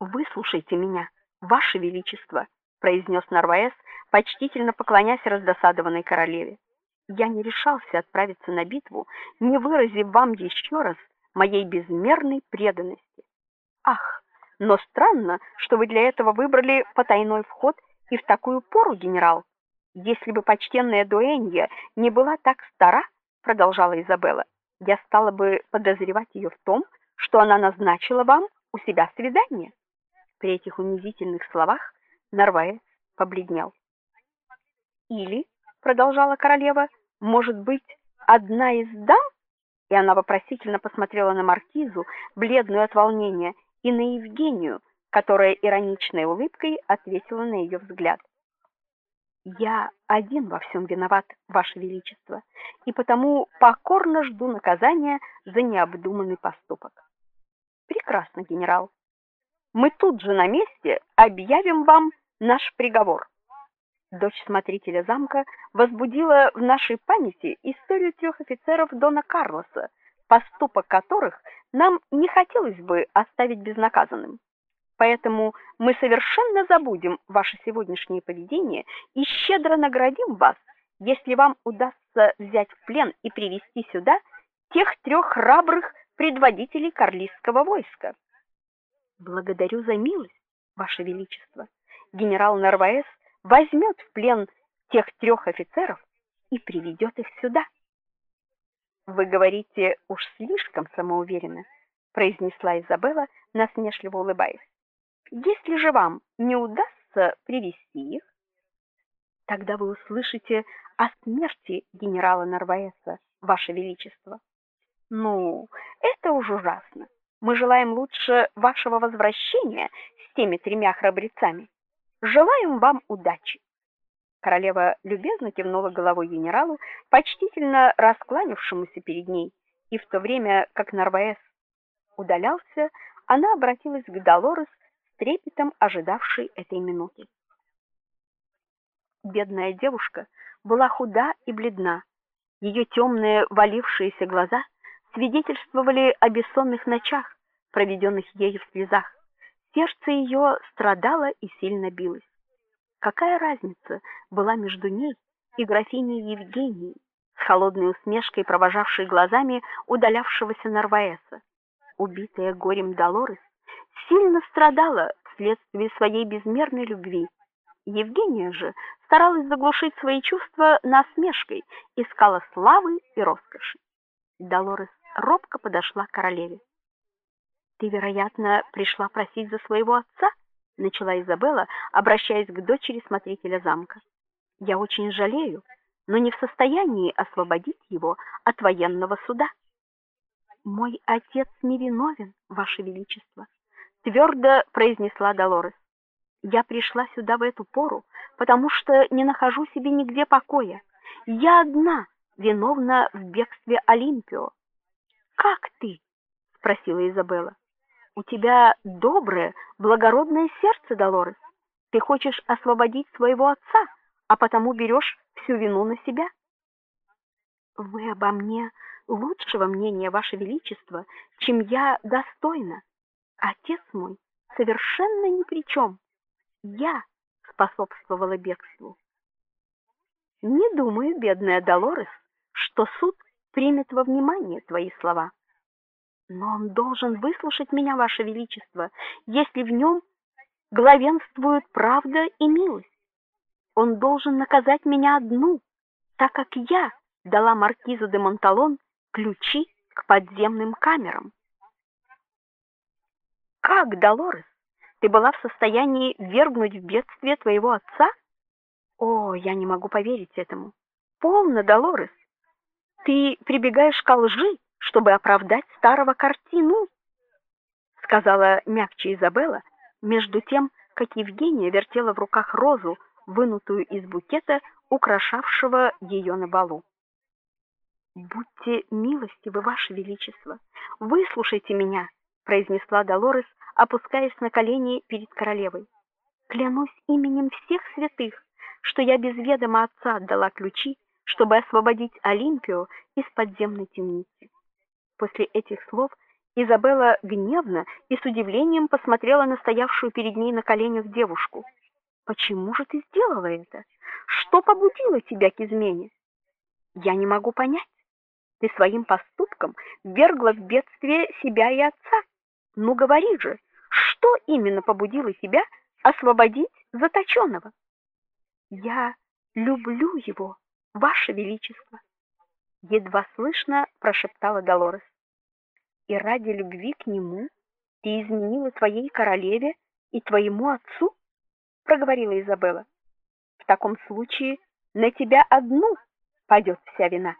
Выслушайте меня, ваше величество, произнес Нарваэс, почтительно поклоняясь раздосадованной королеве. Я не решался отправиться на битву, не выразив вам еще раз моей безмерной преданности. Ах, но странно, что вы для этого выбрали потайной вход и в такую пору, генерал. Если бы почтенная дуэнья не была так стара, продолжала Изабелла, я стала бы подозревать ее в том, что она назначила вам у себя свидание. При этих унизительных словах Нарваец побледнел. Или, продолжала королева, может быть, одна из дам? И она вопросительно посмотрела на маркизу, бледную от волнения, и на Евгению, которая ироничной улыбкой ответила на ее взгляд. Я один во всем виноват, ваше величество, и потому покорно жду наказания за необдуманный поступок. Прекрасно, генерал. Мы тут же на месте объявим вам наш приговор. Дочь смотрителя замка возбудила в нашей памяти историю трех офицеров дона Карлоса, поступок которых нам не хотелось бы оставить безнаказанным. Поэтому мы совершенно забудем ваше сегодняшнее поведение и щедро наградим вас, если вам удастся взять в плен и привести сюда тех трех храбрых предводителей карлистского войска. Благодарю за милость, ваше величество. Генерал Нарваэс возьмет в плен тех трех офицеров и приведет их сюда. Вы говорите уж слишком самоуверенно, произнесла Изабелла, насмешливо улыбаясь. Если же вам не удастся привести их, тогда вы услышите о смерти генерала Нарваеса, ваше величество. Ну, это уж ужасно. Мы желаем лучше вашего возвращения с теми тремя храбрецами. Желаем вам удачи. Королева любезно кивнула головой генералу, почтительно раскланившемуся перед ней, и в то время, как Нарваес удалялся, она обратилась к Долорес трепетом ожидавшей этой минуты. Бедная девушка была худа и бледна. Ее темные валившиеся глаза свидетельствовали о бессонных ночах, проведенных ею в слезах. Сердце ее страдало и сильно билось. Какая разница была между ней и графиней Евгенией, с холодной усмешкой провожавшей глазами удалявшегося Нарваэса? Убитая горем Долорес сильно страдала вследствие своей безмерной любви. Евгения же старалась заглушить свои чувства насмешкой, искала славы и роскоши. Долорес робко подошла к королеве. Ты, вероятно, пришла просить за своего отца, начала Изабелла, обращаясь к дочери смотрителя замка. Я очень жалею, но не в состоянии освободить его от военного суда. Мой отец невиновен, ваше величество твердо произнесла Долорес. Я пришла сюда в эту пору, потому что не нахожу себе нигде покоя. Я одна виновна в бегстве Олимпио. Как ты? спросила Изабелла. У тебя доброе, благородное сердце, Долорес. Ты хочешь освободить своего отца, а потому берешь всю вину на себя. Вы обо мне лучшего мнения, ваше величество, чем я достойна. Отец мой совершенно ни при чем. Я способствовала бегству. Не думаю, бедная Долорес, что суд примет во внимание твои слова. Но он должен выслушать меня, ваше величество, если в нем главенствуют правда и милость. Он должен наказать меня одну, так как я дала маркизу де Монталон ключи к подземным камерам. Как, Долорес? Ты была в состоянии вергнуть в бедствие твоего отца? О, я не могу поверить этому. Полно, Долорес. Ты прибегаешь к лжи, чтобы оправдать старого картину, сказала мягче Изабелла, между тем, как Евгения вертела в руках розу, вынутую из букета, украшавшего ее на балу. Будьте милостивы, ваше величество. Выслушайте меня, произнесла Долорес, опускаясь на колени перед королевой. Клянусь именем всех святых, что я без ведома отца отдала ключи, чтобы освободить Олимпию из подземной темницы. После этих слов Изабелла гневно и с удивлением посмотрела на стоявшую перед ней на коленях девушку. Почему же ты сделала это? Что побудило тебя к измене? Я не могу понять. Ты своим поступком ввергла в бедствие себя и отца. Ну говори же, что именно побудило тебя освободить заточенного?» Я люблю его, ваше величество, едва слышно прошептала Долорес. И ради любви к нему ты изменила твоей королеве и твоему отцу, проговорила Изабелла. В таком случае на тебя одну падет вся вина.